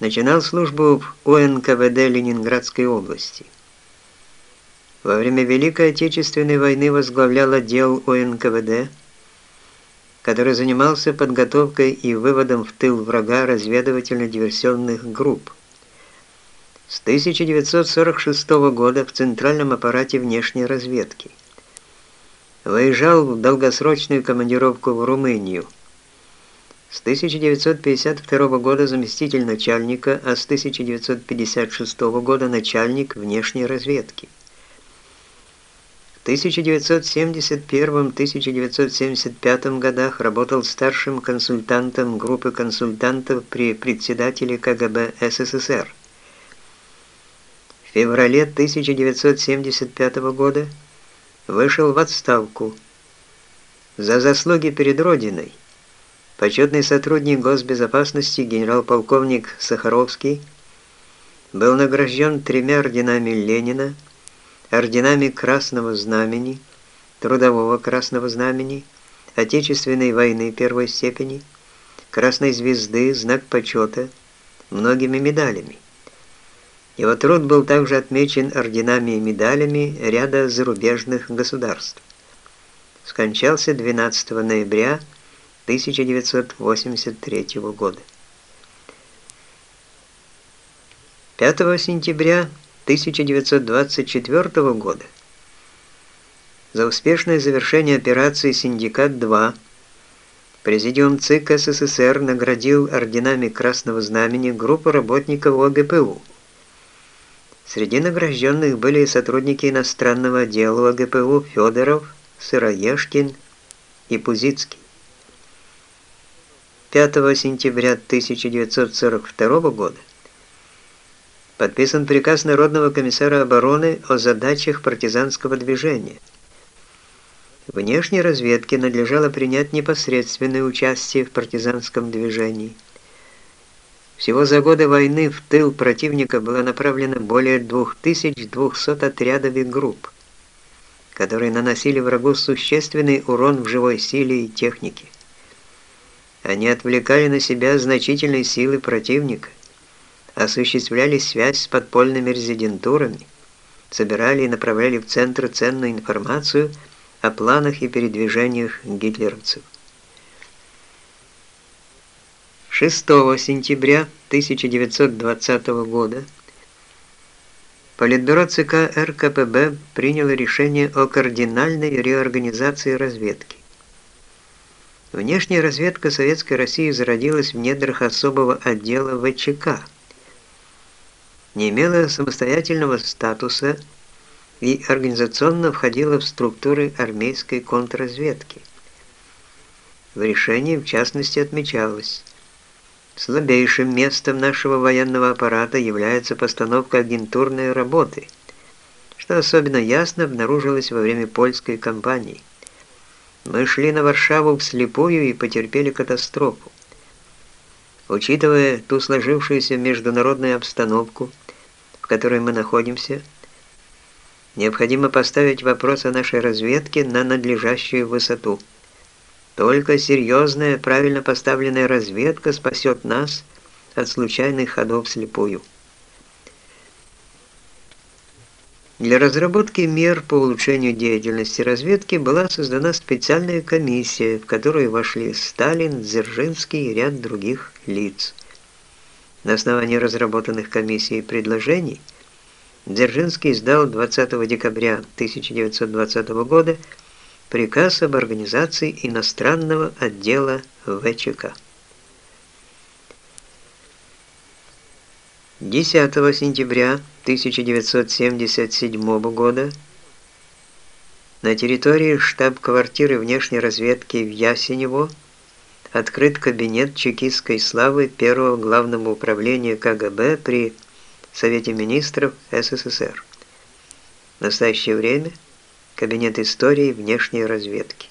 начинал службу в УНКВД Ленинградской области. Во время Великой Отечественной войны возглавлял отдел УНКВД, который занимался подготовкой и выводом в тыл врага разведывательно-диверсионных групп. С 1946 года в центральном аппарате внешней разведки. Выезжал в долгосрочную командировку в Румынию. С 1952 года заместитель начальника, а с 1956 года начальник внешней разведки. В 1971-1975 годах работал старшим консультантом группы консультантов при председателе КГБ СССР. В феврале 1975 года вышел в отставку за заслуги перед Родиной Почетный сотрудник госбезопасности генерал-полковник Сахаровский был награжден тремя орденами Ленина, орденами Красного Знамени, Трудового Красного Знамени, Отечественной войны первой степени, Красной Звезды, Знак почета, многими медалями. Его труд был также отмечен орденами и медалями ряда зарубежных государств. Скончался 12 ноября 1983 года. 5 сентября 1924 года за успешное завершение операции «Синдикат-2» Президиум ЦИК СССР наградил орденами Красного Знамени группу работников ОГПУ. Среди награжденных были сотрудники иностранного отдела ОГПУ Федоров, Сыроежкин и Пузицкий. 5 сентября 1942 года подписан приказ Народного комиссара обороны о задачах партизанского движения. Внешней разведке надлежало принять непосредственное участие в партизанском движении. Всего за годы войны в тыл противника было направлено более 2200 отрядов и групп, которые наносили врагу существенный урон в живой силе и технике. Они отвлекали на себя значительные силы противника, осуществляли связь с подпольными резидентурами, собирали и направляли в центр ценную информацию о планах и передвижениях гитлеровцев. 6 сентября 1920 года Политбюро ЦК РКПБ приняло решение о кардинальной реорганизации разведки. Внешняя разведка Советской России зародилась в недрах особого отдела ВЧК. Не имела самостоятельного статуса и организационно входила в структуры армейской контрразведки. В решении, в частности, отмечалось, слабейшим местом нашего военного аппарата является постановка агентурной работы, что особенно ясно обнаружилось во время польской кампании. Мы шли на Варшаву вслепую и потерпели катастрофу. Учитывая ту сложившуюся международную обстановку, в которой мы находимся, необходимо поставить вопрос о нашей разведке на надлежащую высоту. Только серьезная, правильно поставленная разведка спасет нас от случайных ходов вслепую. Для разработки мер по улучшению деятельности разведки была создана специальная комиссия, в которую вошли Сталин, Дзержинский и ряд других лиц. На основании разработанных комиссией предложений Дзержинский издал 20 декабря 1920 года приказ об организации иностранного отдела ВЧК. 10 сентября 1977 года на территории штаб-квартиры внешней разведки в Ясенево открыт кабинет чекистской славы первого главного управления КГБ при Совете министров СССР. В настоящее время кабинет истории внешней разведки.